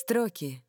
Строки.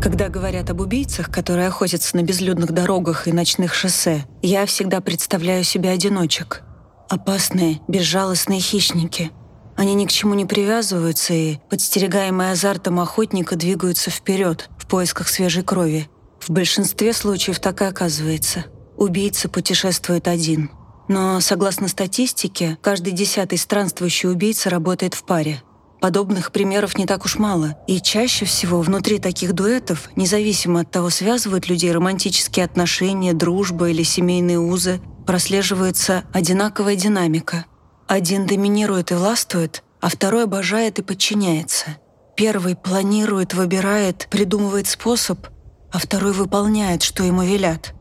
Когда говорят об убийцах, которые охотятся на безлюдных дорогах и ночных шоссе, я всегда представляю себе одиночек. Опасные, безжалостные хищники. Они ни к чему не привязываются и, подстерегаемые азартом охотника, двигаются вперед в поисках свежей крови. В большинстве случаев так и оказывается. Убийца путешествует один. Но, согласно статистике, каждый десятый странствующий убийца работает в паре. Подобных примеров не так уж мало, и чаще всего внутри таких дуэтов, независимо от того, связывают людей романтические отношения, дружба или семейные узы, прослеживается одинаковая динамика. Один доминирует и властвует, а второй обожает и подчиняется. Первый планирует, выбирает, придумывает способ, а второй выполняет, что ему велят.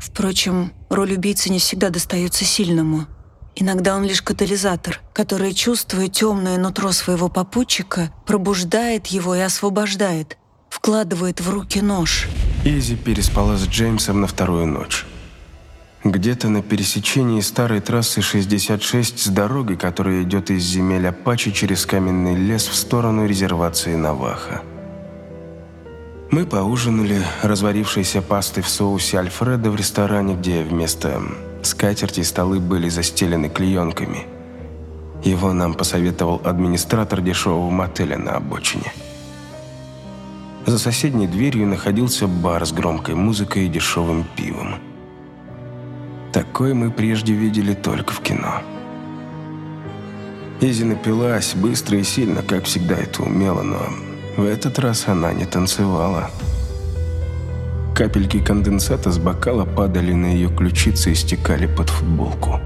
Впрочем, роль убийцы не всегда достается сильному – Иногда он лишь катализатор, который, чувствуя темное нутро своего попутчика, пробуждает его и освобождает, вкладывает в руки нож. Изи переспала с Джеймсом на вторую ночь. Где-то на пересечении старой трассы 66 с дорогой, которая идет из земель Апачи через каменный лес в сторону резервации Наваха. Мы поужинали разварившейся пастой в соусе Альфреда в ресторане, где вместо Скатерти и столы были застелены клеенками. Его нам посоветовал администратор дешевого мотеля на обочине. За соседней дверью находился бар с громкой музыкой и дешевым пивом. Такой мы прежде видели только в кино. Изи напилась быстро и сильно, как всегда это умела, но в этот раз она не танцевала. Капельки конденсата с бокала падали на ее ключицы и стекали под футболку.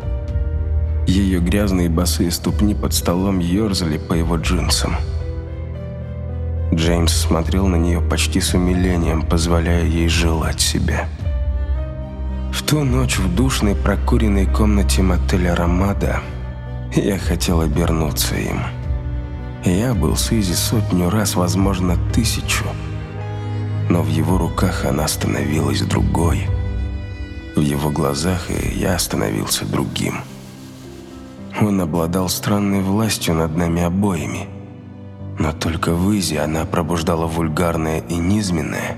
Ее грязные босые ступни под столом ерзали по его джинсам. Джеймс смотрел на нее почти с умилением, позволяя ей желать себя. В ту ночь в душной прокуренной комнате мотеля «Ромада» я хотел обернуться им. Я был с Изи сотню раз, возможно, тысячу – но в его руках она становилась другой. В его глазах и я становился другим. Он обладал странной властью над нами обоими. Но только в Изи она пробуждала вульгарное и низменное,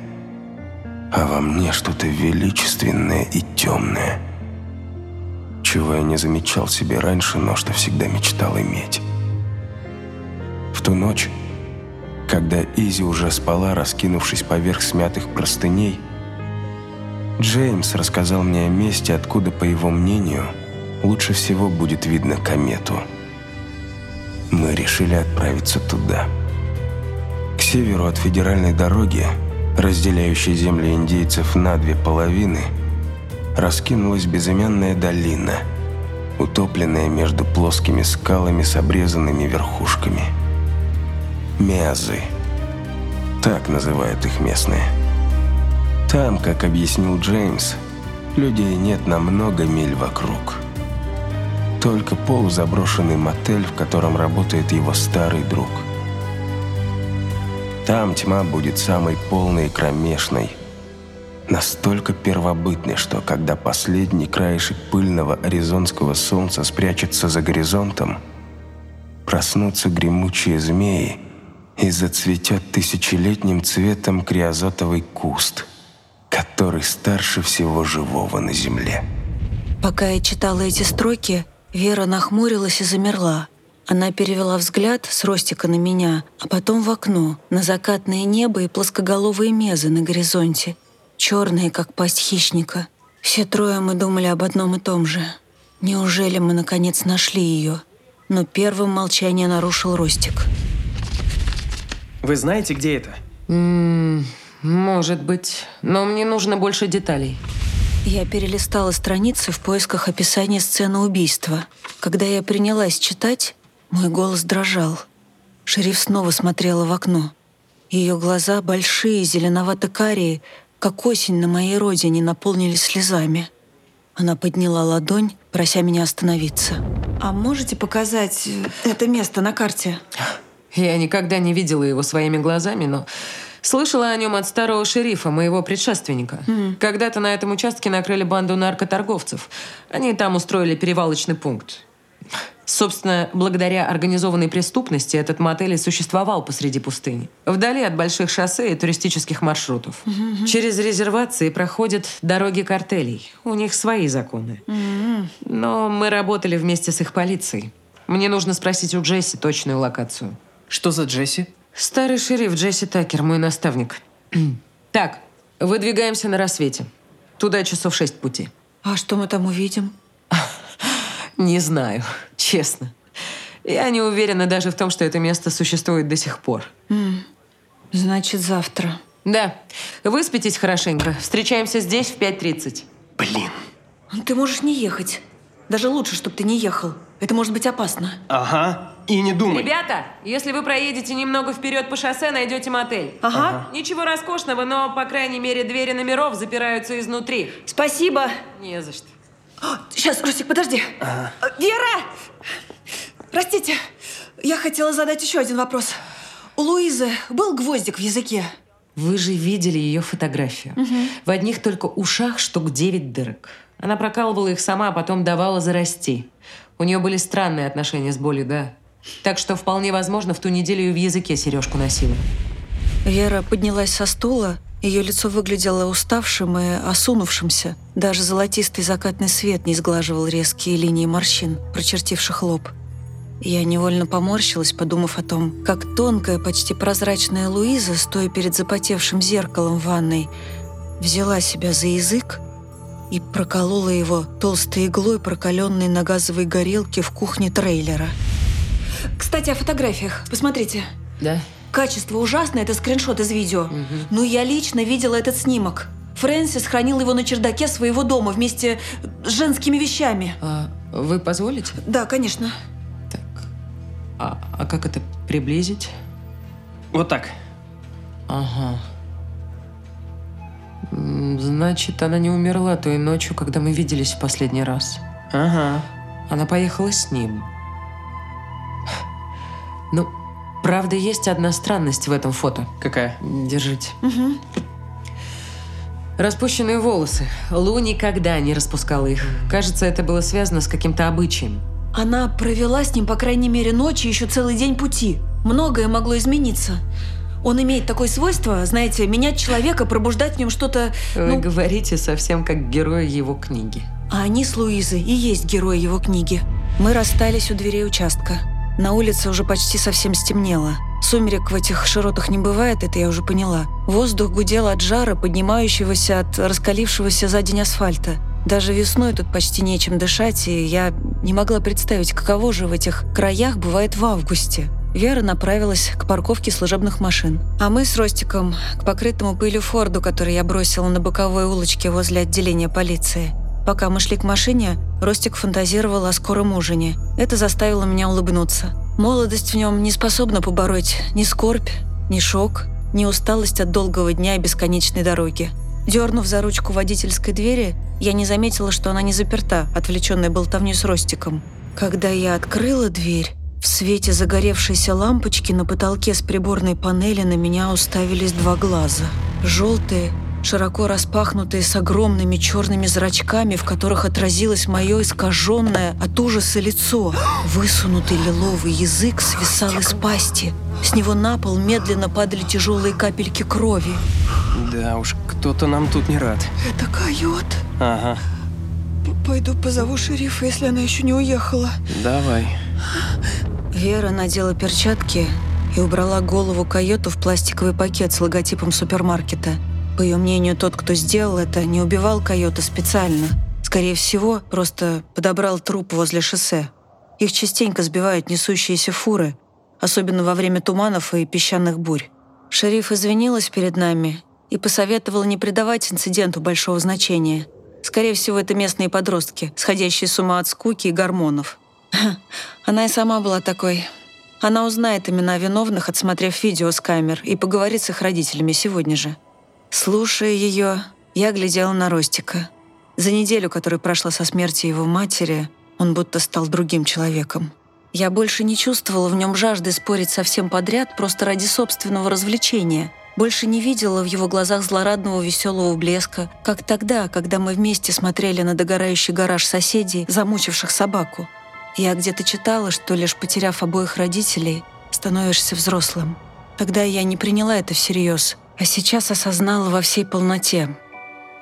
а во мне что-то величественное и темное, чего я не замечал себе раньше, но что всегда мечтал иметь. В ту ночь когда Изи уже спала, раскинувшись поверх смятых простыней, Джеймс рассказал мне о месте, откуда, по его мнению, лучше всего будет видно комету. Мы решили отправиться туда. К северу от федеральной дороги, разделяющей земли индейцев на две половины, раскинулась безымянная долина, утопленная между плоскими скалами с обрезанными верхушками – Мязы. Так называют их местные. Там, как объяснил Джеймс, людей нет на много миль вокруг. Только полузаброшенный мотель, в котором работает его старый друг. Там тьма будет самой полной и кромешной. Настолько первобытной, что когда последний краешек пыльного аризонского солнца спрячется за горизонтом, проснутся гремучие змеи – и зацветет тысячелетним цветом криозотовый куст, который старше всего живого на земле. Пока я читала эти строки, Вера нахмурилась и замерла. Она перевела взгляд с Ростика на меня, а потом в окно, на закатное небо и плоскоголовые мезы на горизонте, черные, как пасть хищника. Все трое мы думали об одном и том же. Неужели мы, наконец, нашли ее? Но первым молчание нарушил Ростик. Вы знаете, где это? М -м, может быть, но мне нужно больше деталей. Я перелистала страницы в поисках описания сцены убийства. Когда я принялась читать, мой голос дрожал. Шериф снова смотрела в окно. Ее глаза, большие, зеленовато-карие, как осень на моей родине, наполнились слезами. Она подняла ладонь, прося меня остановиться. «А можете показать это место на карте?» Я никогда не видела его своими глазами, но слышала о нем от старого шерифа, моего предшественника. Mm. Когда-то на этом участке накрыли банду наркоторговцев. Они там устроили перевалочный пункт. Собственно, благодаря организованной преступности этот мотель и существовал посреди пустыни. Вдали от больших шоссе и туристических маршрутов. Через резервации проходят дороги картелей. У них свои законы. Но мы работали вместе с их полицией. Мне нужно спросить у Джесси точную локацию. Что за Джесси? Старый шериф Джесси Такер, мой наставник. так, выдвигаемся на рассвете. Туда часов шесть пути. А что мы там увидим? Не знаю, честно. Я не уверена даже в том, что это место существует до сих пор. Значит, завтра. Да, выспитесь хорошенько. Встречаемся здесь в 5.30. Блин. Ты можешь не ехать. Даже лучше, чтобы ты не ехал. Это может быть опасно. Ага. И не думай. Ребята, если вы проедете немного вперед по шоссе, найдете мотель. Ага. Ничего роскошного, но, по крайней мере, двери номеров запираются изнутри. Спасибо. Не за что. Сейчас, Русик, подожди. А, Вера! Простите, я хотела задать еще один вопрос. У Луизы был гвоздик в языке? Вы же видели ее фотографию. В одних только ушах штук 9 дырок. Она прокалывала их сама, а потом давала зарасти. У нее были странные отношения с болью, да. Так что вполне возможно, в ту неделю и в языке сережку носила. Вера поднялась со стула. Ее лицо выглядело уставшим и осунувшимся. Даже золотистый закатный свет не сглаживал резкие линии морщин, прочертивших лоб. Я невольно поморщилась, подумав о том, как тонкая, почти прозрачная Луиза, стоя перед запотевшим зеркалом в ванной, взяла себя за язык и проколола его толстой иглой, прокаленной на газовой горелке в кухне трейлера. Кстати, о фотографиях. Посмотрите. Да? Качество ужасное, это скриншот из видео. Но я лично видела этот снимок. Фрэнсис хранил его на чердаке своего дома вместе с женскими вещами. А вы позволите? Да, конечно. Так. А, а как это приблизить? Вот так. Ага. Значит, она не умерла той ночью, когда мы виделись в последний раз. Ага. Она поехала с ним. Ну, правда, есть одна странность в этом фото. Какая? Держите. Распущенные волосы. Лу никогда не распускала их. Кажется, это было связано с каким-то обычаем. Она провела с ним, по крайней мере, ночи еще целый день пути. Многое могло измениться. Он имеет такое свойство, знаете, менять человека, пробуждать в нем что-то... Вы ну, говорите совсем как герой его книги. А они с Луизой и есть герои его книги. Мы расстались у дверей участка. На улице уже почти совсем стемнело. Сумерек в этих широтах не бывает, это я уже поняла. Воздух гудел от жара, поднимающегося от раскалившегося за день асфальта. Даже весной тут почти нечем дышать, и я не могла представить, каково же в этих краях бывает в августе. Вера направилась к парковке служебных машин. А мы с Ростиком к покрытому пылью Форду, который я бросила на боковой улочке возле отделения полиции. Пока мы шли к машине, Ростик фантазировал о скором ужине. Это заставило меня улыбнуться. Молодость в нем не способна побороть ни скорбь, ни шок, ни усталость от долгого дня и бесконечной дороги. Дернув за ручку водительской двери, я не заметила, что она не заперта, отвлеченная болтовней с Ростиком. Когда я открыла дверь, в свете загоревшейся лампочки на потолке с приборной панели на меня уставились два глаза. Желтые, широко распахнутые с огромными черными зрачками, в которых отразилось мое искаженное от ужаса лицо. Высунутый лиловый язык свисал из пасти. С него на пол медленно падали тяжелые капельки крови. Да уж, кто-то нам тут не рад. Это койот. Ага. Пойду позову шерифа, если она еще не уехала. Давай. Вера надела перчатки и убрала голову койоту в пластиковый пакет с логотипом супермаркета. По ее мнению, тот, кто сделал это, не убивал койота специально. Скорее всего, просто подобрал труп возле шоссе. Их частенько сбивают несущиеся фуры, особенно во время туманов и песчаных бурь. Шериф извинилась перед нами и посоветовала не придавать инциденту большого значения. Скорее всего, это местные подростки, сходящие с ума от скуки и гормонов. Она и сама была такой. Она узнает имена виновных, отсмотрев видео с камер, и поговорит с их родителями сегодня же. Слушая ее, я глядела на Ростика. За неделю, которая прошла со смерти его матери, он будто стал другим человеком. Я больше не чувствовала в нем жажды спорить со всем подряд просто ради собственного развлечения. Больше не видела в его глазах злорадного веселого блеска, как тогда, когда мы вместе смотрели на догорающий гараж соседей, замучивших собаку. Я где-то читала, что лишь потеряв обоих родителей, становишься взрослым. Тогда я не приняла это всерьез, а сейчас осознала во всей полноте.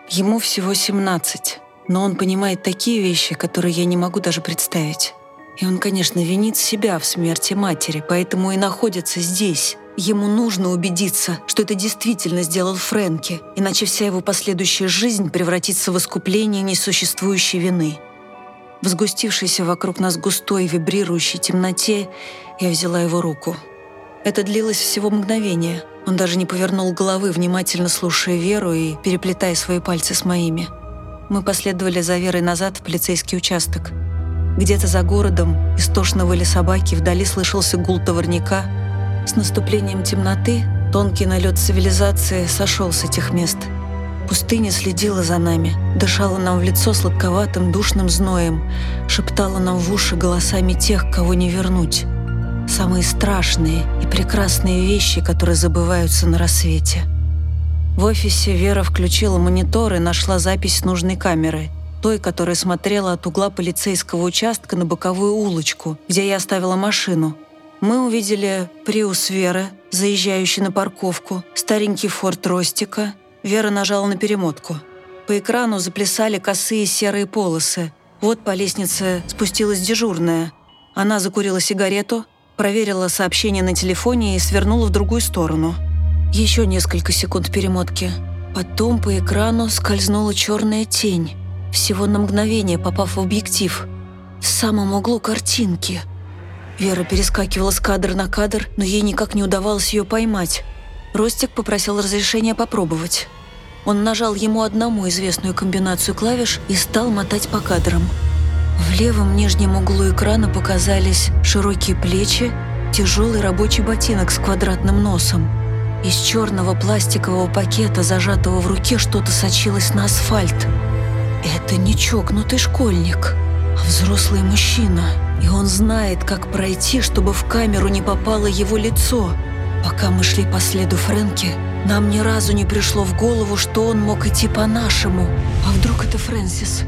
Ему всего 17, но он понимает такие вещи, которые я не могу даже представить. И он, конечно, винит себя в смерти матери, поэтому и находится здесь. Ему нужно убедиться, что это действительно сделал Фрэнки, иначе вся его последующая жизнь превратится в искупление несуществующей вины. В сгустившейся вокруг нас густой вибрирующей темноте я взяла его руку. Это длилось всего мгновение. Он даже не повернул головы, внимательно слушая Веру и переплетая свои пальцы с моими. Мы последовали за Верой назад в полицейский участок. Где-то за городом истошно выли собаки, вдали слышался гул товарняка. С наступлением темноты тонкий налет цивилизации сошел с этих мест – Пустыня следила за нами, дышала нам в лицо сладковатым душным зноем, шептала нам в уши голосами тех, кого не вернуть. Самые страшные и прекрасные вещи, которые забываются на рассвете. В офисе Вера включила монитор и нашла запись нужной камеры, той, которая смотрела от угла полицейского участка на боковую улочку, где я оставила машину. Мы увидели Приус Веры, заезжающий на парковку, старенький Форд Ростика — Вера нажала на перемотку. По экрану заплясали косые серые полосы. Вот по лестнице спустилась дежурная. Она закурила сигарету, проверила сообщение на телефоне и свернула в другую сторону. Еще несколько секунд перемотки. Потом по экрану скользнула черная тень, всего на мгновение попав в объектив. В самом углу картинки. Вера перескакивала с кадра на кадр, но ей никак не удавалось ее поймать. Ростик попросил разрешения попробовать. Он нажал ему одному известную комбинацию клавиш и стал мотать по кадрам. В левом нижнем углу экрана показались широкие плечи, тяжелый рабочий ботинок с квадратным носом. Из черного пластикового пакета, зажатого в руке, что-то сочилось на асфальт. Это не чокнутый школьник, а взрослый мужчина. И он знает, как пройти, чтобы в камеру не попало его лицо. Пока мы шли по следу Фрэнки, нам ни разу не пришло в голову, что он мог идти по-нашему. А вдруг это Фрэнсис?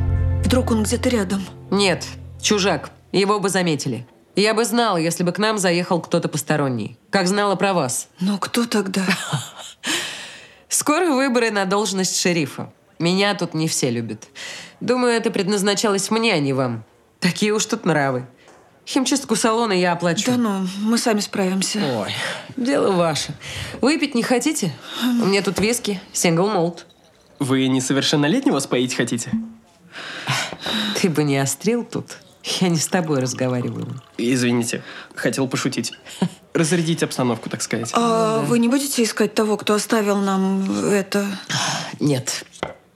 Вдруг он где-то рядом? Нет, чужак. Его бы заметили. Я бы знала, если бы к нам заехал кто-то посторонний. Как знала про вас. Но кто тогда? Скоро выборы на должность шерифа. Меня тут не все любят. Думаю, это предназначалось мне, а не вам. Такие уж тут нравы. Химчистку салона я оплачу. Да ну, мы сами справимся. Ой, дело ваше. Выпить не хотите? У меня тут виски, сингл молд. Вы несовершеннолетнего споить хотите? Ты бы не острил тут. Я не с тобой разговариваю. Извините, хотел пошутить. Разрядить обстановку, так сказать. А вы не будете искать того, кто оставил нам это? Нет.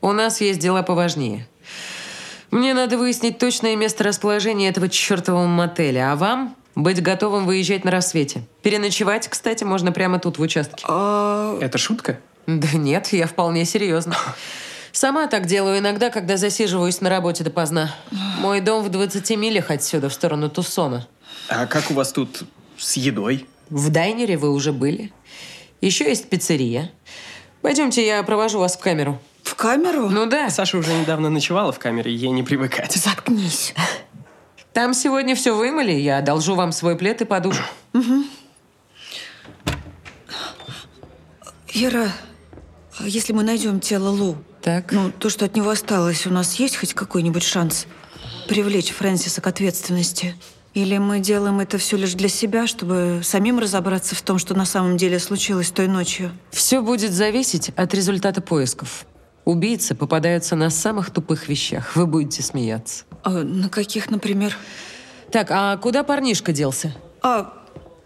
У нас есть дела поважнее. Мне надо выяснить точное место расположения этого чертового мотеля, а вам быть готовым выезжать на рассвете. Переночевать, кстати, можно прямо тут, в участке. А... Это шутка? Да нет, я вполне серьезно. Сама так делаю иногда, когда засиживаюсь на работе допоздна. Мой дом в 20 милях отсюда, в сторону Туссона. А как у вас тут с едой? В дайнере вы уже были. Еще есть пиццерия. Пойдемте, я провожу вас в камеру. В камеру? Ну да. Саша уже недавно ночевала в камере, ей не привыкать. Заткнись. Там сегодня все вымыли, я одолжу вам свой плед и подушку. Угу. Вера, если мы найдем тело Лу, так. ну, то, что от него осталось, у нас есть хоть какой-нибудь шанс привлечь Фрэнсиса к ответственности? Или мы делаем это все лишь для себя, чтобы самим разобраться в том, что на самом деле случилось той ночью? Все будет зависеть от результата поисков. Убийцы попадаются на самых тупых вещах. Вы будете смеяться. А на каких, например? Так, а куда парнишка делся? А,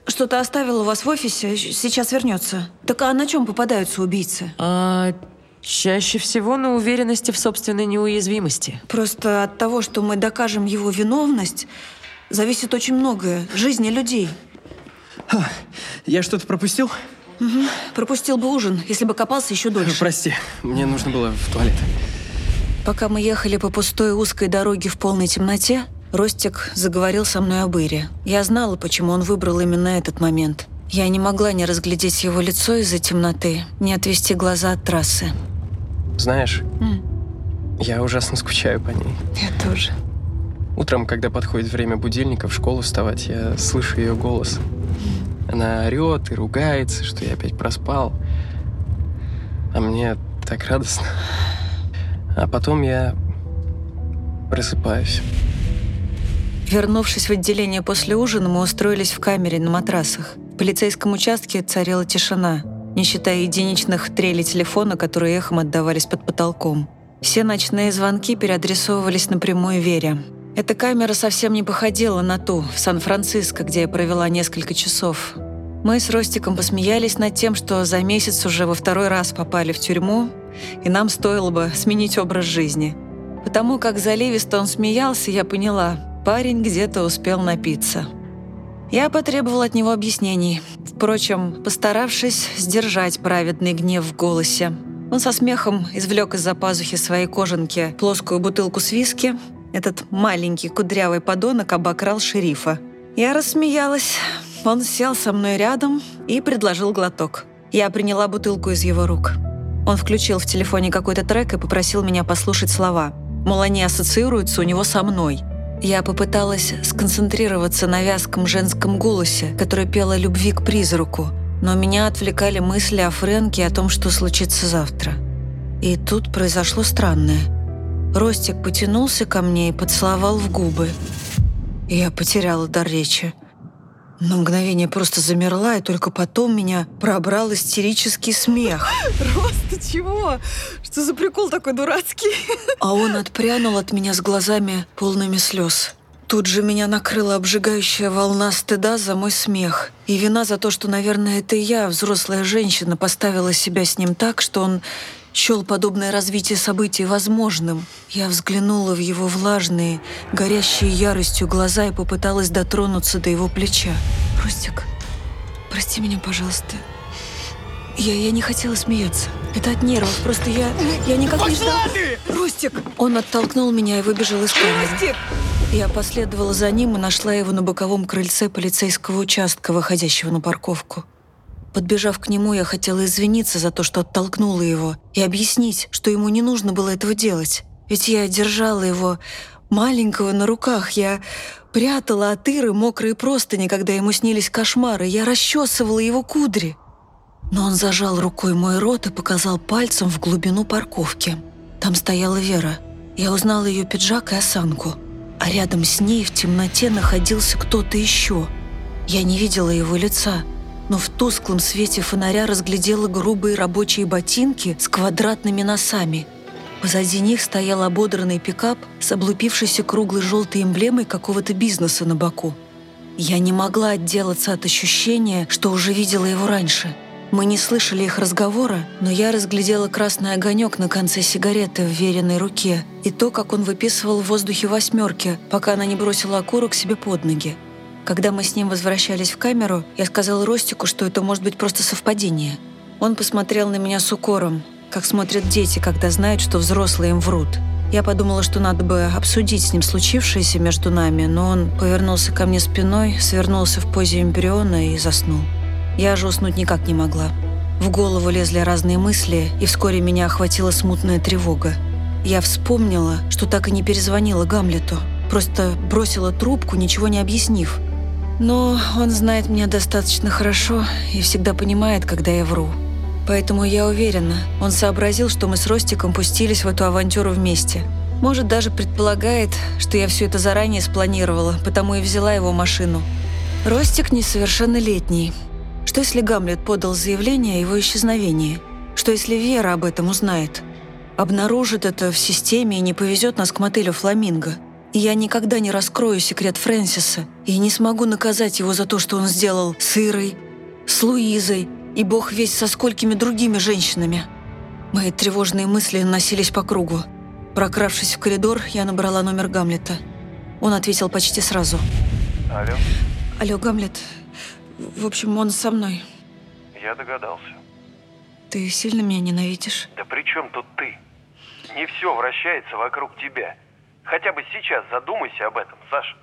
что-то оставил у вас в офисе, сейчас вернется. Так а на чем попадаются убийцы? А, чаще всего на уверенности в собственной неуязвимости. Просто от того, что мы докажем его виновность, зависит очень многое. Жизни людей. Я что-то пропустил? Угу. Пропустил бы ужин, если бы копался еще дольше. Прости, мне нужно было в туалет. Пока мы ехали по пустой узкой дороге в полной темноте, Ростик заговорил со мной об Ире. Я знала, почему он выбрал именно этот момент. Я не могла не разглядеть его лицо из-за темноты, не отвести глаза от трассы. Знаешь, М. я ужасно скучаю по ней. Я тоже. Утром, когда подходит время будильника в школу вставать, я слышу ее голос. Она орет и ругается, что я опять проспал. А мне так радостно. А потом я просыпаюсь. Вернувшись в отделение после ужина, мы устроились в камере на матрасах. В полицейском участке царила тишина, не считая единичных трелей телефона, которые эхом отдавались под потолком. Все ночные звонки переадресовывались напрямую Вере. Эта камера совсем не походила на ту в Сан-Франциско, где я провела несколько часов. Мы с Ростиком посмеялись над тем, что за месяц уже во второй раз попали в тюрьму, и нам стоило бы сменить образ жизни. Потому как заливисто он смеялся, я поняла, парень где-то успел напиться. Я потребовал от него объяснений, впрочем, постаравшись сдержать праведный гнев в голосе. Он со смехом извлек из-за пазухи своей кожанки плоскую бутылку с виски. Этот маленький кудрявый подонок обокрал шерифа. Я рассмеялась. Он сел со мной рядом и предложил глоток. Я приняла бутылку из его рук. Он включил в телефоне какой-то трек и попросил меня послушать слова. Мол, они ассоциируются у него со мной. Я попыталась сконцентрироваться на вязком женском голосе, который пел о любви к призраку, но меня отвлекали мысли о Фрэнке и о том, что случится завтра. И тут произошло странное. Ростик потянулся ко мне и поцеловал в губы. Я потеряла дар речи. На мгновение просто замерла, и только потом меня пробрал истерический смех. Рост, ты чего? Что за прикол такой дурацкий? А он отпрянул от меня с глазами полными слез. Тут же меня накрыла обжигающая волна стыда за мой смех. И вина за то, что, наверное, это я, взрослая женщина, поставила себя с ним так, что он счел подобное развитие событий возможным. Я взглянула в его влажные, горящие яростью глаза и попыталась дотронуться до его плеча. Ростик, прости меня, пожалуйста. Я, я не хотела смеяться. Это от нервов. Просто я, я никак не ждала. ты! Ростик! Он оттолкнул меня и выбежал из камеры. Ростик! Я последовала за ним и нашла его на боковом крыльце полицейского участка, выходящего на парковку. Подбежав к нему, я хотела извиниться за то, что оттолкнула его, и объяснить, что ему не нужно было этого делать. Ведь я держала его маленького на руках, я прятала от Иры мокрые простыни, когда ему снились кошмары, я расчесывала его кудри. Но он зажал рукой мой рот и показал пальцем в глубину парковки. Там стояла Вера. Я узнала ее пиджак и осанку. А рядом с ней в темноте находился кто-то еще. Я не видела его лица, но в тусклом свете фонаря разглядела грубые рабочие ботинки с квадратными носами. Позади них стоял ободранный пикап с облупившейся круглой желтой эмблемой какого-то бизнеса на боку. Я не могла отделаться от ощущения, что уже видела его раньше. Мы не слышали их разговора, но я разглядела красный огонек на конце сигареты в веренной руке и то, как он выписывал в воздухе восьмерки, пока она не бросила окурок себе под ноги. Когда мы с ним возвращались в камеру, я сказала Ростику, что это может быть просто совпадение. Он посмотрел на меня с укором, как смотрят дети, когда знают, что взрослые им врут. Я подумала, что надо бы обсудить с ним случившееся между нами, но он повернулся ко мне спиной, свернулся в позе эмбриона и заснул. Я же уснуть никак не могла. В голову лезли разные мысли, и вскоре меня охватила смутная тревога. Я вспомнила, что так и не перезвонила Гамлету. Просто бросила трубку, ничего не объяснив. Но он знает меня достаточно хорошо и всегда понимает, когда я вру. Поэтому я уверена, он сообразил, что мы с Ростиком пустились в эту авантюру вместе. Может, даже предполагает, что я все это заранее спланировала, потому и взяла его машину. Ростик несовершеннолетний. Что если Гамлет подал заявление о его исчезновении? Что если Вера об этом узнает? Обнаружит это в системе и не повезет нас к мотелю «Фламинго». Я никогда не раскрою секрет Фрэнсиса и не смогу наказать его за то, что он сделал с Ирой, с Луизой и бог весь со сколькими другими женщинами. Мои тревожные мысли носились по кругу. Прокравшись в коридор, я набрала номер Гамлета. Он ответил почти сразу. Алло, «Алло, Гамлет. В общем, он со мной. я догадался. Ты сильно меня ненавидишь?» Да при чем тут ты? Не все вращается вокруг тебя. Хотя бы сейчас задумайся об этом, Саш.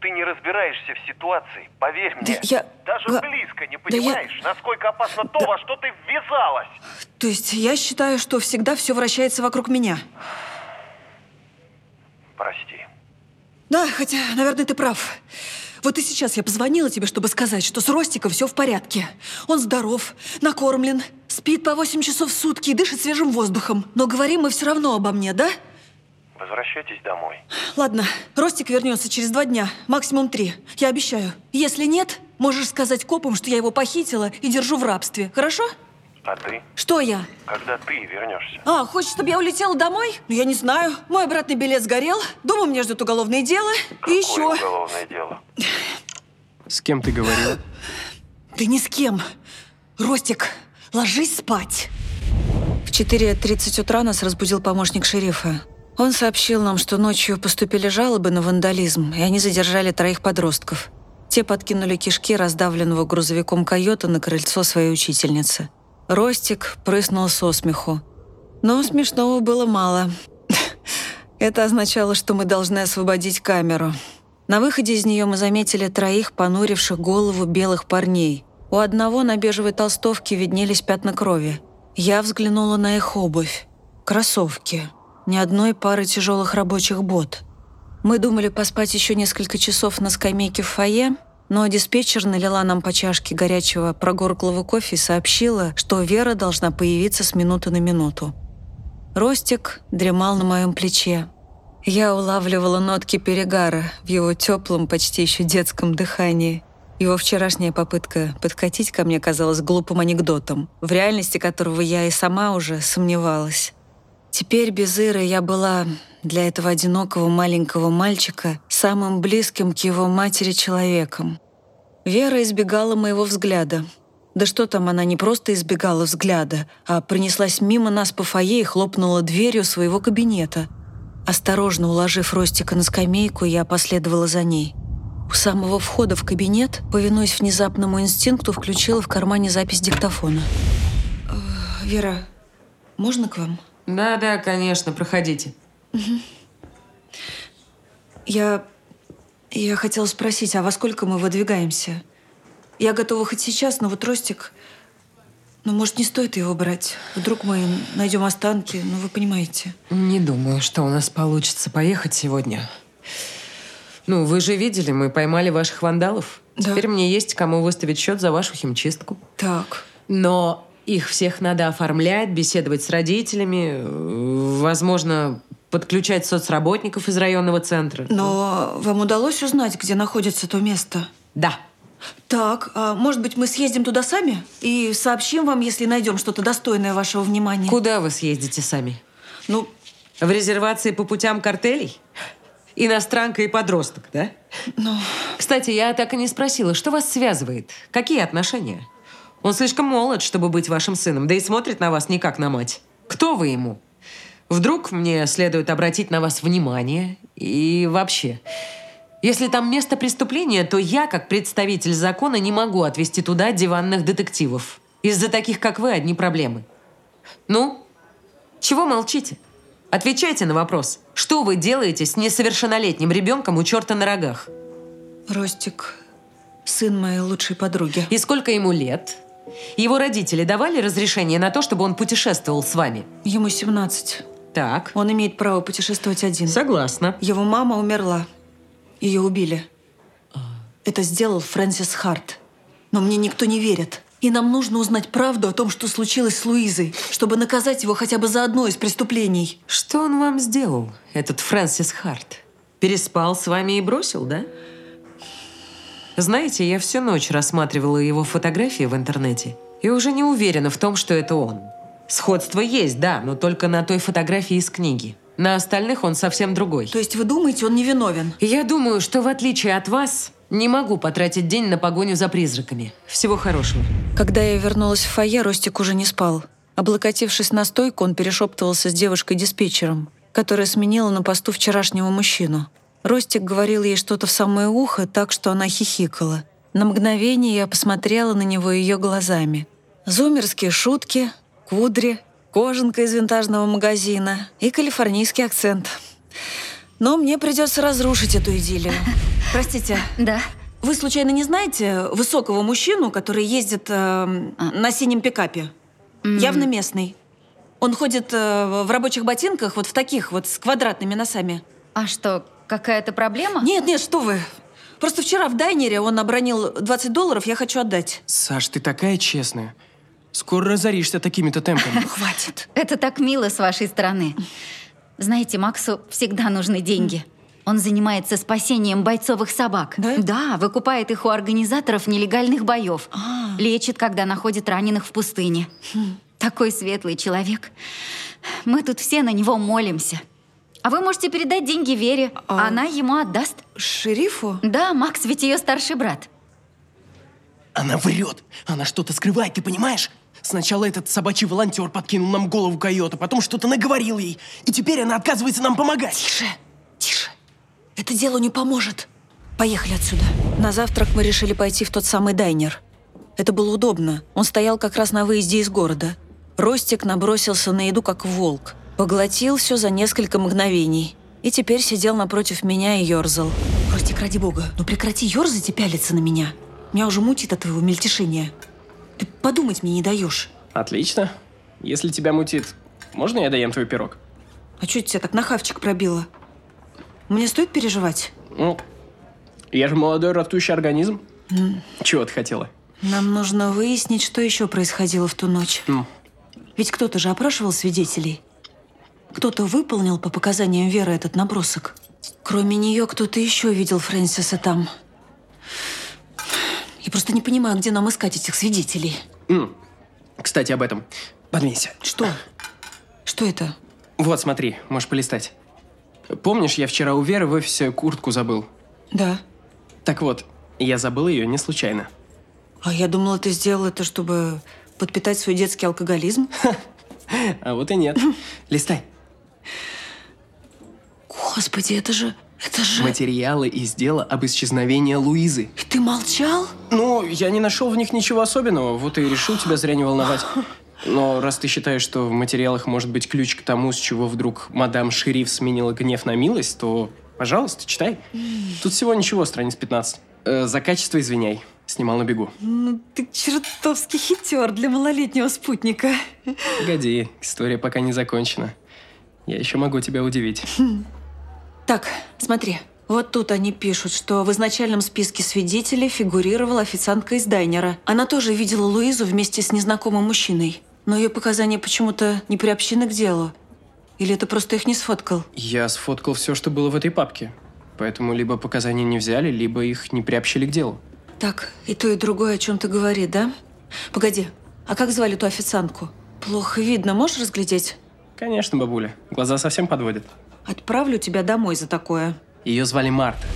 Ты не разбираешься в ситуации, поверь Да мне. я- Даже Га- близко не да я- понимаешь, насколько опасно то, во что ты ввязалась. То есть я считаю, что всегда все вращается вокруг меня. Прости. Да, хотя, наверное, ты прав. Вот и сейчас я позвонила тебе, чтобы сказать, что с Ростиком все в порядке. Он здоров, накормлен, спит по 8 часов в сутки и дышит свежим воздухом. Но говорим мы все равно обо мне, да? Возвращайтесь домой. Ладно, Ростик вернется через два дня, максимум три. Я обещаю. Если нет, можешь сказать копам, что я его похитила и держу в рабстве. Хорошо? А ты? Что я? Когда ты вернешься? А, хочешь, чтобы я улетела домой? Ну, я не знаю. Мой обратный билет сгорел. Дома меня ждет уголовное дело. Какое и еще. уголовное дело? С кем ты говорил? Ты ни с кем. Ростик, ложись спать. В 4.30 утра нас разбудил помощник шерифа. Он сообщил нам, что ночью поступили жалобы на вандализм, и они задержали троих подростков. Те подкинули кишки раздавленного грузовиком койота на крыльцо своей учительницы. Ростик прыснул со смеху. Но смешного было мало. Это означало, что мы должны освободить камеру. На выходе из нее мы заметили троих понуривших голову белых парней. У одного на бежевой толстовке виднелись пятна крови. Я взглянула на их обувь. Кроссовки. Ни одной пары тяжелых рабочих бот. Мы думали поспать еще несколько часов на скамейке в фойе, но диспетчер налила нам по чашке горячего прогорклого кофе и сообщила, что Вера должна появиться с минуты на минуту. Ростик дремал на моем плече. Я улавливала нотки перегара в его теплом, почти еще детском дыхании. Его вчерашняя попытка подкатить ко мне казалась глупым анекдотом, в реальности которого я и сама уже сомневалась. Теперь без Иры я была для этого одинокого маленького мальчика самым близким к его матери человеком. Вера избегала моего взгляда. Да что там, она не просто избегала взгляда, а пронеслась мимо нас по фойе и хлопнула дверью своего кабинета. Осторожно уложив Ростика на скамейку, я последовала за ней. У самого входа в кабинет, повинуясь внезапному инстинкту, включила в кармане запись диктофона. «Э, «Вера, можно к вам?» Да-да, конечно, проходите. Я... Я хотела спросить, а во сколько мы выдвигаемся? Я готова хоть сейчас, но вот Ростик... Ну, может, не стоит его брать? Вдруг мы найдем останки, ну, вы понимаете. Не думаю, что у нас получится поехать сегодня. Ну, вы же видели, мы поймали ваших вандалов. Да. Теперь мне есть кому выставить счет за вашу химчистку. Так, Но их всех надо оформлять, беседовать с родителями, э, возможно, подключать соцработников из районного центра. но вам удалось узнать, где находится то место? Да. Так, а может быть, мы съездим туда сами и сообщим вам, если найдем что-то достойное вашего внимания? Куда вы съездите сами? Ну, В резервации по путям картелей? Иностранка и подросток, да? ну, Кстати, я так и не спросила, что вас связывает? Какие отношения? Он слишком молод, чтобы быть вашим сыном, да и смотрит на вас не как на мать. Кто вы ему? Вдруг мне следует обратить на вас внимание? И вообще, если там место преступления, то я, как представитель закона, не могу отвезти туда диванных детективов. Из-за таких, как вы, одни проблемы. Ну, чего молчите? Отвечайте на вопрос. Что вы делаете с несовершеннолетним ребенком у черта на рогах? Ростик, сын моей лучшей подруги. И сколько ему лет? Его родители давали разрешение на то, чтобы он путешествовал с вами? Ему 17. Так. Он имеет право путешествовать один. Согласна. Его мама умерла. Ее убили. Это сделал Фрэнсис Харт. Но мне никто не верит. И нам нужно узнать правду о том, что случилось с Луизой, чтобы наказать его хотя бы за одно из преступлений. Что он вам сделал, этот Фрэнсис Харт? Переспал с вами и бросил, да? Знаете, я всю ночь рассматривала его фотографии в интернете и уже не уверена в том, что это он. Сходство есть, да, но только на той фотографии из книги. На остальных он совсем другой. То есть вы думаете, он невиновен? Я думаю, что в отличие от вас, не могу потратить день на погоню за призраками. Всего хорошего. Когда я вернулась в фойе, Ростик уже не спал. Облокотившись на стойку, он перешептывался с девушкой-диспетчером, которая сменила на посту вчерашнего мужчину. Ростик говорил ей что-то в самое ухо, так что она хихикала. На мгновение я посмотрела на него ее глазами. Зумерские шутки, кудри, кожанка из винтажного магазина и калифорнийский акцент. Но мне придется разрушить эту идиллию. Простите, Да. вы случайно не знаете высокого мужчину, который ездит э, на синем пикапе? Явно местный. Он ходит э, в рабочих ботинках, вот в таких вот с квадратными носами. А что, какая-то проблема? Нет, нет, что вы. Просто вчера в дайнере он обронил 20 долларов, я хочу отдать. Саш, ты такая честная. Скоро разоришься такими-то темпами. Хватит. Это так мило с вашей стороны. Знаете, Максу всегда нужны деньги. Он занимается спасением бойцовых собак. Да? Да, выкупает их у организаторов нелегальных боев. Лечит, когда находит раненых в пустыне. Такой светлый человек. Мы тут все на него молимся. А вы можете передать деньги Вере, А- она ему отдаст. Шерифу? Да, Макс ведь ее старший брат. Она врет. Она что-то скрывает, ты понимаешь? Сначала этот собачий волонтер подкинул нам голову койота, потом что-то наговорил ей. И теперь она отказывается нам помогать. Тише, тише. Это делу не поможет. Поехали отсюда. На завтрак мы решили пойти в тот самый дайнер. Это было удобно. Он стоял как раз на выезде из города. Ростик набросился на еду, как волк. Поглотил все за несколько мгновений. И теперь сидел напротив меня и ерзал. Ростик, ради бога, ну прекрати ерзать и пялиться на меня. Меня уже мутит от твоего мельтешения. Ты подумать мне не даешь. Отлично. Если тебя мутит, можно я доем твой пирог? А что тебя так на хавчик пробило? Мне стоит переживать? Ну, я же молодой растущий организм. Чего ты хотела? Нам нужно выяснить, что еще происходило в ту ночь. М. Ведь кто-то же опрашивал свидетелей. Кто-то выполнил по показаниям Веры этот набросок. Кроме нее, кто-то еще видел Фрэнсиса там. Я просто не понимаю, где нам искать этих свидетелей. Кстати, об этом. Подвинься. Что? Что это? Вот, смотри, можешь полистать. Помнишь, я вчера у Веры в офисе куртку забыл? Да. Так вот, я забыл ее не случайно. А я думала, ты сделал это, чтобы подпитать свой детский алкоголизм. А вот и нет. Листай. Господи, это же... Это же... Материалы из дела об исчезновении Луизы. И ты молчал? Ну, я не нашел в них ничего особенного, вот и решил тебя зря не волновать. Но раз ты считаешь, что в материалах может быть ключ к тому, с чего вдруг мадам Шериф сменила гнев на милость, то, пожалуйста, читай. Тут всего ничего, страниц 15. Э, за качество извиняй. Снимал на бегу. Ну, ты чертовски хитер для малолетнего спутника. Погоди, история пока не закончена. Я еще могу тебя удивить. Так, смотри. Вот тут они пишут, что в изначальном списке свидетелей фигурировала официантка из дайнера. Она тоже видела Луизу вместе с незнакомым мужчиной. Но ее показания почему-то не приобщены к делу. Или это просто их не сфоткал? Я сфоткал все, что было в этой папке. Поэтому либо показания не взяли, либо их не приобщили к делу. Так, и то, и другое о чем-то говорит, да? Погоди, а как звали ту официантку? Плохо видно, можешь разглядеть? Конечно, бабуля. Глаза совсем подводят. Отправлю тебя домой за такое. Ее звали Марта.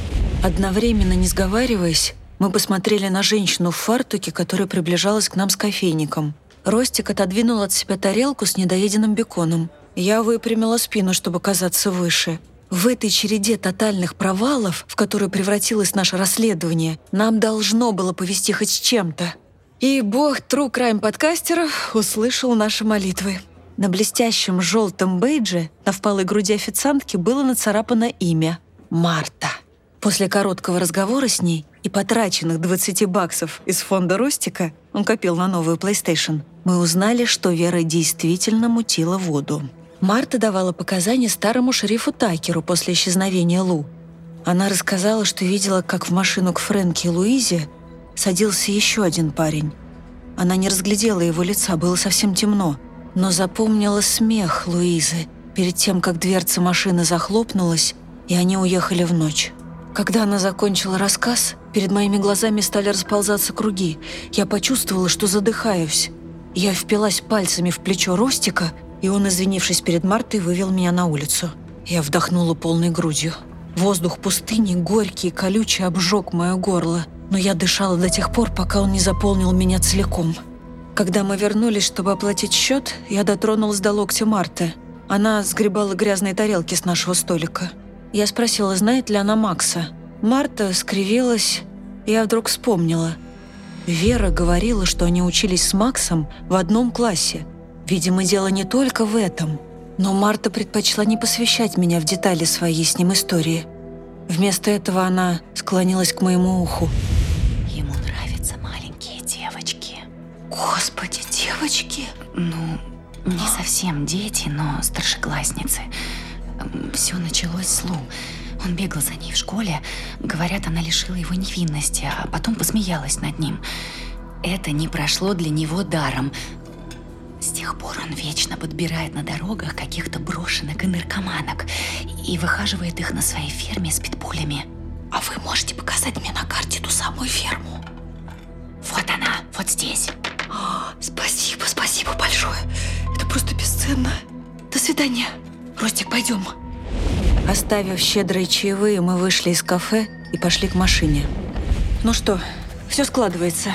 Одновременно, не сговариваясь, мы посмотрели на женщину в фартуке, которая приближалась к нам с кофейником. Ростик отодвинул от себя тарелку с недоеденным беконом. Я выпрямила спину, чтобы казаться выше. В этой череде тотальных провалов, в которую превратилось наше расследование, нам должно было повести хоть с чем-то. И бог True Crime подкастеров услышал наши молитвы. На блестящем желтом бейдже на впалой груди официантки было нацарапано имя – Марта. После короткого разговора с ней и потраченных 20 баксов из фонда Ростика, он копил на новую PlayStation, мы узнали, что Вера действительно мутила воду. Марта давала показания старому шерифу Такеру после исчезновения Лу. Она рассказала, что видела, как в машину к Фрэнки и Луизе садился еще один парень. Она не разглядела его лица, было совсем темно, но запомнила смех Луизы перед тем, как дверца машины захлопнулась, и они уехали в ночь. Когда она закончила рассказ, перед моими глазами стали расползаться круги. Я почувствовала, что задыхаюсь. Я впилась пальцами в плечо Ростика, и он, извинившись перед Мартой, вывел меня на улицу. Я вдохнула полной грудью. Воздух пустыни, горький и колючий, обжег мое горло, но я дышала до тех пор, пока он не заполнил меня целиком. Когда мы вернулись, чтобы оплатить счет, я дотронулась до локтя Марты. Она сгребала грязные тарелки с нашего столика. Я спросила, знает ли она Макса. Марта скривилась, и я вдруг вспомнила. Вера говорила, что они учились с Максом в одном классе. Видимо, дело не только в этом. Но Марта предпочла не посвящать меня в детали своей с ним истории. Вместо этого она склонилась к моему уху. «Господи, девочки!» Ну, не совсем дети, но старшеклассницы. Все началось с Лу. Он бегал за ней в школе. Говорят, она лишила его невинности, а потом посмеялась над ним. Это не прошло для него даром. С тех пор он вечно подбирает на дорогах каких-то брошенок и наркоманок и выхаживает их на своей ферме с питбулями. А вы можете показать мне на карте ту самую ферму? Вот она, вот здесь. Спасибо, спасибо большое. Это просто бесценно. До свидания. Ростик, пойдем. Оставив щедрые чаевые, мы вышли из кафе и пошли к машине. Ну что, все складывается.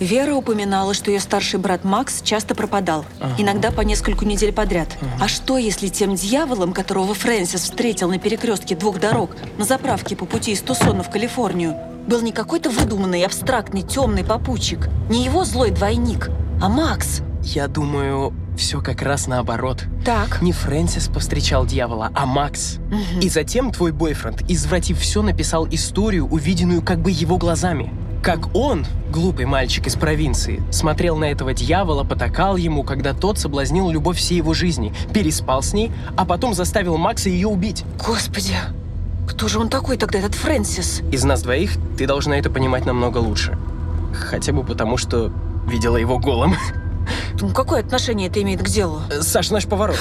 Вера упоминала, что ее старший брат Макс часто пропадал. Иногда по нескольку недель подряд. А что, если тем дьяволом, которого Фрэнсис встретил на перекрестке двух дорог, на заправке по пути из Тусона в Калифорнию, был не какой-то выдуманный, абстрактный, темный попутчик, не его злой двойник, а Макс? Я думаю, все как раз наоборот. Так. Не Фрэнсис повстречал дьявола, а Макс. И затем твой бойфренд, извратив все, написал историю, увиденную как бы его глазами. Как он, глупый мальчик из провинции, смотрел на этого дьявола, потакал ему, когда тот соблазнил любовь всей его жизни, переспал с ней, а потом заставил Макса ее убить. Господи, кто же он такой тогда, этот Фрэнсис? Из нас двоих ты должна это понимать намного лучше. Хотя бы потому, что видела его голым. Ну, какое отношение это имеет к делу? Саш, наш поворот.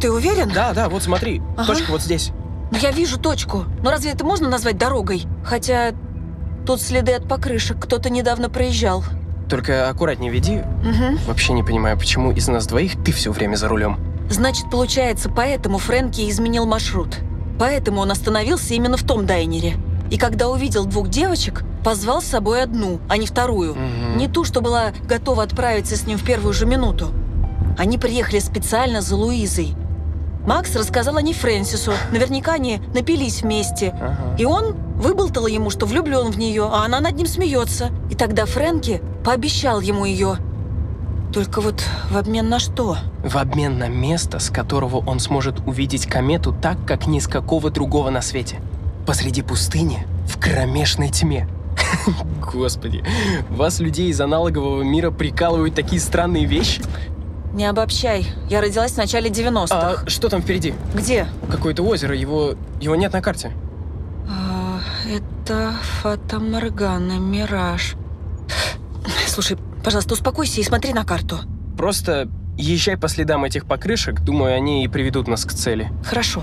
Ты уверен? Да, да, вот смотри. Ага. Точка вот здесь. Ну, Я вижу точку. Но разве это можно назвать дорогой? Хотя тут следы от покрышек. Кто-то недавно проезжал. Только аккуратнее веди. Угу. Вообще не понимаю, почему из нас двоих ты все время за рулем. Значит, получается, поэтому Фрэнки изменил маршрут. Поэтому он остановился именно в том дайнере. И когда увидел двух девочек, позвал с собой одну, а не вторую. Мгм. Не ту, что была готова отправиться с ним в первую же минуту. Они приехали специально за Луизой. Макс рассказал о ней Фрэнсису. Наверняка они напились вместе. Ага. И он выболтал ему, что влюблен в нее, а она над ним смеется. И тогда Фрэнки пообещал ему ее. Только вот в обмен на что? В обмен на место, с которого он сможет увидеть комету так, как ни с какого другого на свете. Посреди пустыни, в кромешной тьме. Господи, вас, людей из аналогового мира, прикалывают такие странные вещи? Не обобщай. Я родилась в начале 90-х. А что там впереди? Где? Какое-то озеро, его, его нет на карте. А, это Фата-Моргана, Мираж. Слушай, пожалуйста, успокойся и смотри на карту. Просто езжай по следам этих покрышек, думаю, они и приведут нас к цели. Хорошо.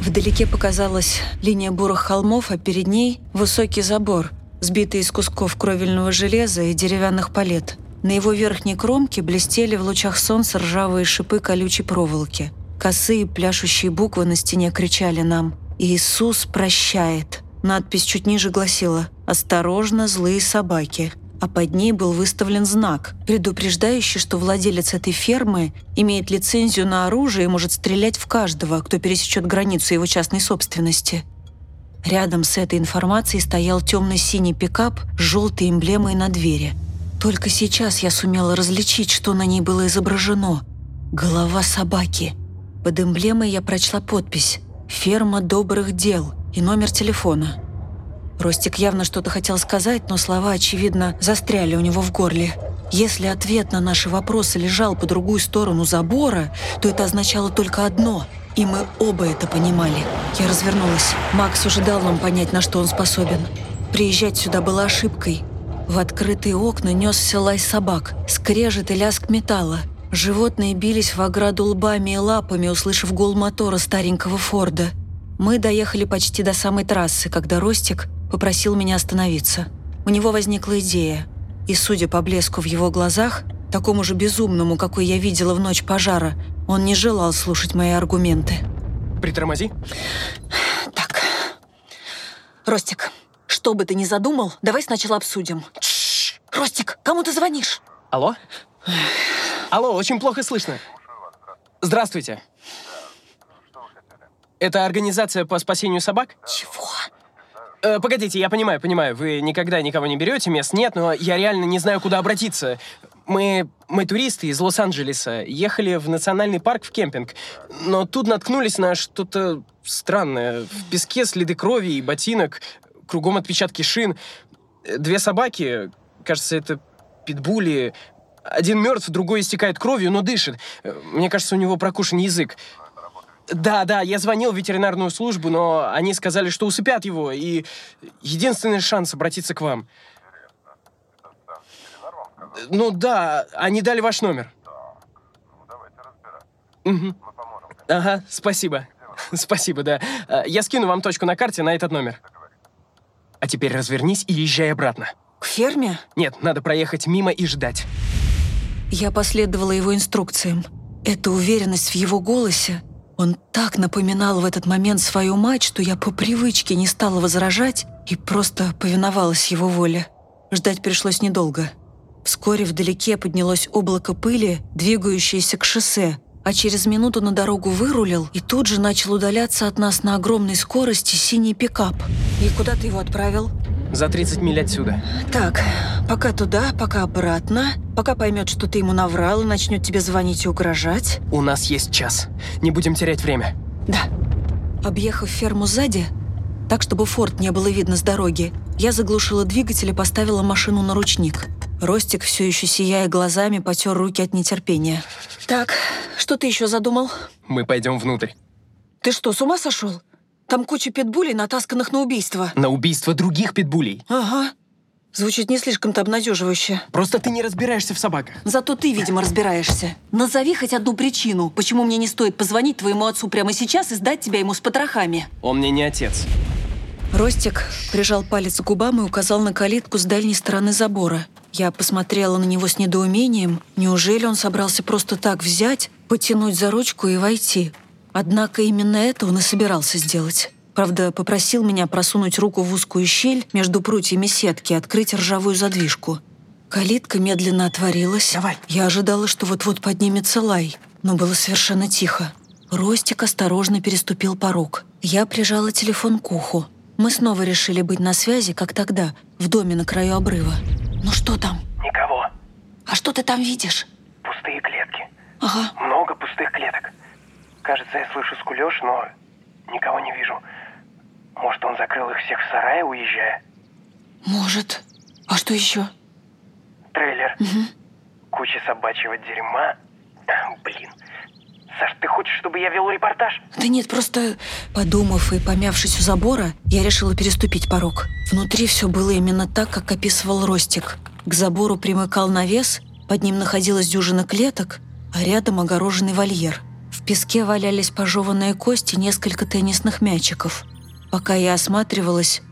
Вдалеке показалась линия бурых холмов, а перед ней высокий забор, сбитый из кусков кровельного железа и деревянных палет. На его верхней кромке блестели в лучах солнца ржавые шипы колючей проволоки. Косые пляшущие буквы на стене кричали нам «Иисус прощает». Надпись чуть ниже гласила «Осторожно, злые собаки». А под ней был выставлен знак, предупреждающий, что владелец этой фермы имеет лицензию на оружие и может стрелять в каждого, кто пересечет границу его частной собственности. Рядом с этой информацией стоял темно-синий пикап с желтой эмблемой на двери. Только сейчас я сумела различить, что на ней было изображено. Голова собаки. Под эмблемой я прочла подпись «Ферма добрых дел» и номер телефона. Ростик явно что-то хотел сказать, но слова, очевидно, застряли у него в горле. Если ответ на наши вопросы лежал по другую сторону забора, то это означало только одно – и мы оба это понимали. Я развернулась. Макс уже дал нам понять, на что он способен. Приезжать сюда было ошибкой. В открытые окна несся лай собак, скрежет и лязг металла. Животные бились в ограду лбами и лапами, услышав гул мотора старенького Форда. Мы доехали почти до самой трассы, когда Ростик попросил меня остановиться. У него возникла идея. И, судя по блеску в его глазах, такому же безумному, какой я видела в ночь пожара, он не желал слушать мои аргументы. Притормози. Так. Ростик, что бы ты ни задумал, давай сначала обсудим. Ростик, кому ты звонишь? Алло? Алло, очень плохо слышно. Здравствуйте. Это организация по спасению собак? Чего? Э, погодите, я понимаю, понимаю, вы никогда никого не берете, мест нет, но я реально не знаю, куда обратиться. Мы, мы туристы из Лос-Анджелеса, ехали в национальный парк в кемпинг, но тут наткнулись на что-то странное. В песке следы крови и ботинок, кругом отпечатки шин. Э, Две собаки, кажется, это питбули. Один мертв, другой истекает кровью, но дышит. Э, Мне кажется, у него прокушен язык. Да, да, я звонил в ветеринарную службу, но они сказали, что усыпят его, и единственный шанс обратиться к вам. Ну да, они дали ваш номер. Мгм. Ага, спасибо. Спасибо, да. А, Я скину вам точку на карте на этот номер. А теперь развернись и езжай обратно. К ферме? Нет, надо проехать мимо и ждать. Я последовала его инструкциям. Эта уверенность в его голосе, он так напоминал в этот момент свою мать, что я по привычке не стала возражать и просто повиновалась его воле. Ждать пришлось недолго. Вскоре вдалеке поднялось облако пыли, двигающееся к шоссе, а через минуту на дорогу вырулил и тут же начал удаляться от нас на огромной скорости синий пикап. И куда ты его отправил? За 30 миль отсюда. Так, пока туда, пока обратно, пока поймет, что ты ему наврал и начнет тебе звонить и угрожать. У нас есть час. Не будем терять время. Да. Объехав ферму сзади, так, чтобы форт не было видно с дороги, я заглушила двигатель и поставила машину на ручник. Ростик, все еще сияя глазами, потер руки от нетерпения. Так, что ты еще задумал? Мы пойдем внутрь. Ты что, с ума сошел? Там куча питбулей, натасканных на убийство. На убийство других питбулей. Ага. Звучит не слишком-то обнадеживающе. Просто ты не разбираешься в собаках. Зато ты, видимо, разбираешься. Назови хоть одну причину, почему мне не стоит позвонить твоему отцу прямо сейчас и сдать тебя ему с потрохами. Он мне не отец. Ростик прижал палец к губам и указал на калитку с дальней стороны забора. Я посмотрела на него с недоумением. Неужели он собрался просто так взять, потянуть за ручку и войти? Однако именно это он и собирался сделать. Правда, попросил меня просунуть руку в узкую щель между прутьями сетки и открыть ржавую задвижку. Калитка медленно отворилась. Давай. Я ожидала, что вот-вот поднимется лай, но было совершенно тихо. Ростик осторожно переступил порог. Я прижала телефон к уху. Мы снова решили быть на связи, как тогда, в доме на краю обрыва. Ну что там? Никого. А что ты там видишь? Пустые клетки. Ага. Много пустых клеток. Кажется, я слышу скулеж, но никого не вижу. Может, он закрыл их всех в сарае, уезжая? Может. А что еще? Трейлер. Куча собачьего дерьма. Блин. Саш, ты хочешь, чтобы я вел репортаж? Да нет, просто... Подумав и помявшись у забора, я решила переступить порог. Внутри все было именно так, как описывал Ростик. К забору примыкал навес, под ним находилась дюжина клеток, а рядом огороженный вольер. В песке валялись пожеванные кости несколько теннисных мячиков. Пока я осматривалась,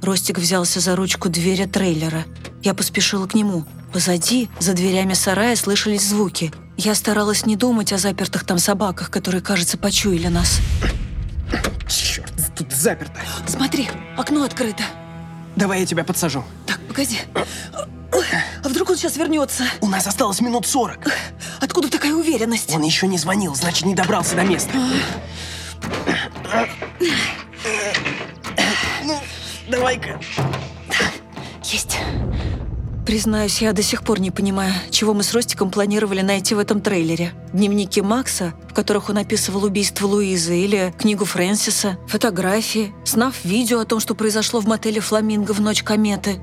Ростик взялся за ручку двери трейлера. Я поспешила к нему. Позади, за дверями сарая, слышались звуки. Я старалась не думать о запертых там собаках, которые, кажется, почуяли нас. Черт, тут заперто. Смотри, окно открыто. Давай я тебя подсажу. Так, погоди. А вдруг он сейчас вернется? У нас осталось минут сорок. Откуда такая уверенность? Он еще не звонил, значит, не добрался до места. Ну, давай-ка. Есть. Признаюсь, я до сих пор не понимаю, чего мы с Ростиком планировали найти в этом трейлере. Дневники Макса, в которых он описывал убийство Луизы, или книгу Фрэнсиса, фотографии, снав видео о том, что произошло в мотеле «Фламинго» в ночь кометы.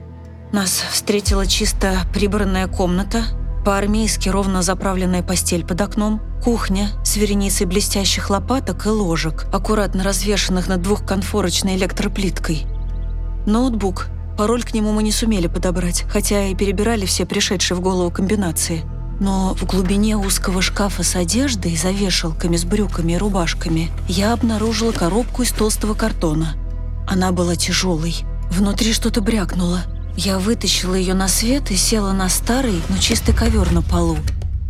Нас встретила чисто прибранная комната, по-армейски ровно заправленная постель под окном, кухня с вереницей блестящих лопаток и ложек, аккуратно развешанных над двухконфорочной электроплиткой. Ноутбук. Пароль к нему мы не сумели подобрать, хотя и перебирали все пришедшие в голову комбинации. Но в глубине узкого шкафа с одеждой, за вешалками с брюками и рубашками, я обнаружила коробку из толстого картона. Она была тяжелой. Внутри что-то брякнуло. Я вытащила ее на свет и села на старый, но чистый ковер на полу.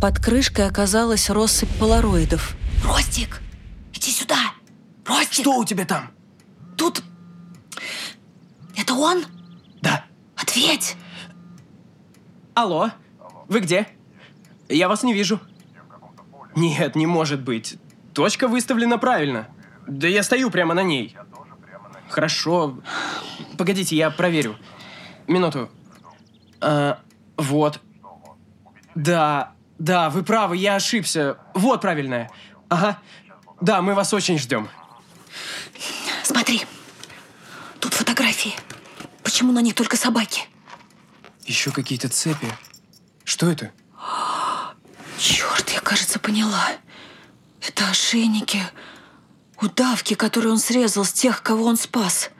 Под крышкой оказалась россыпь полароидов. «Ростик, иди сюда! Ростик! Что у тебя там? Тут... Это он? Да. Ответь! Алло, вы где? Я вас не вижу. Нет, не может быть. Точка выставлена правильно. Да я стою прямо на ней. Хорошо. Погодите, я проверю. Минуту. А, вот. Да, да, вы правы, я ошибся. Вот правильная. Ага. Да, мы вас очень ждем. Смотри, тут фотографии. Почему на них только собаки? Еще какие-то цепи. Что это? Черт, я, кажется, поняла. Это ошейники, Удавки, которые он срезал с тех, кого он спас.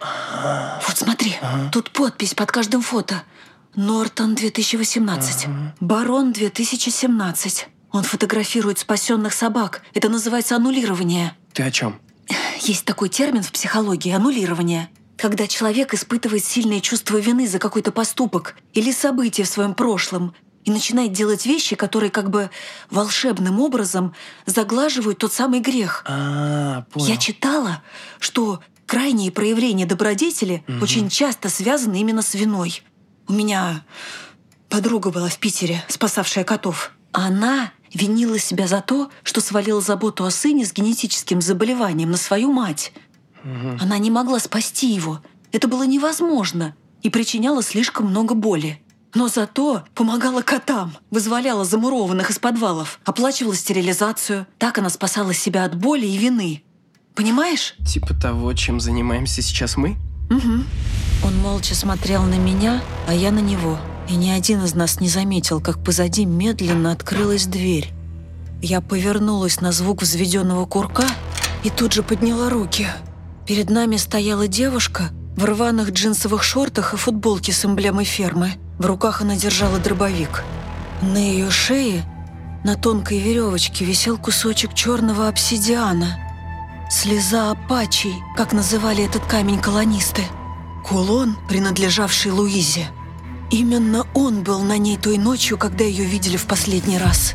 Вот смотри, тут подпись под каждым фото. Нортон 2018. Барон 2017. Он фотографирует спасенных собак. Это называется аннулирование. Ты о чем? Есть такой термин в психологии – аннулирование. Когда человек испытывает сильное чувство вины за какой-то поступок или событие в своем прошлом и начинает делать вещи, которые как бы волшебным образом заглаживают тот самый грех. А, понял. Я читала, что крайние проявления добродетели очень часто связаны именно с виной. У меня подруга была в Питере, спасавшая котов. Она винила себя за то, что свалила заботу о сыне с генетическим заболеванием на свою мать. Она не могла спасти его. Это было невозможно и причиняло слишком много боли. Но зато помогала котам, вызволяла замурованных из подвалов, оплачивала стерилизацию. Так она спасала себя от боли и вины. Понимаешь? Типа того, чем занимаемся сейчас мы? Он молча смотрел на меня, а я на него. И ни один из нас не заметил, как позади медленно открылась дверь. Я повернулась на звук взведенного курка и тут же подняла руки. Перед нами стояла девушка в рваных джинсовых шортах и футболке с эмблемой фермы. В руках она держала дробовик. На ее шее на тонкой веревочке висел кусочек черного обсидиана. Слеза апачей, как называли этот камень колонисты. Кулон, принадлежавший Луизе. Именно он был на ней той ночью, когда ее видели в последний раз.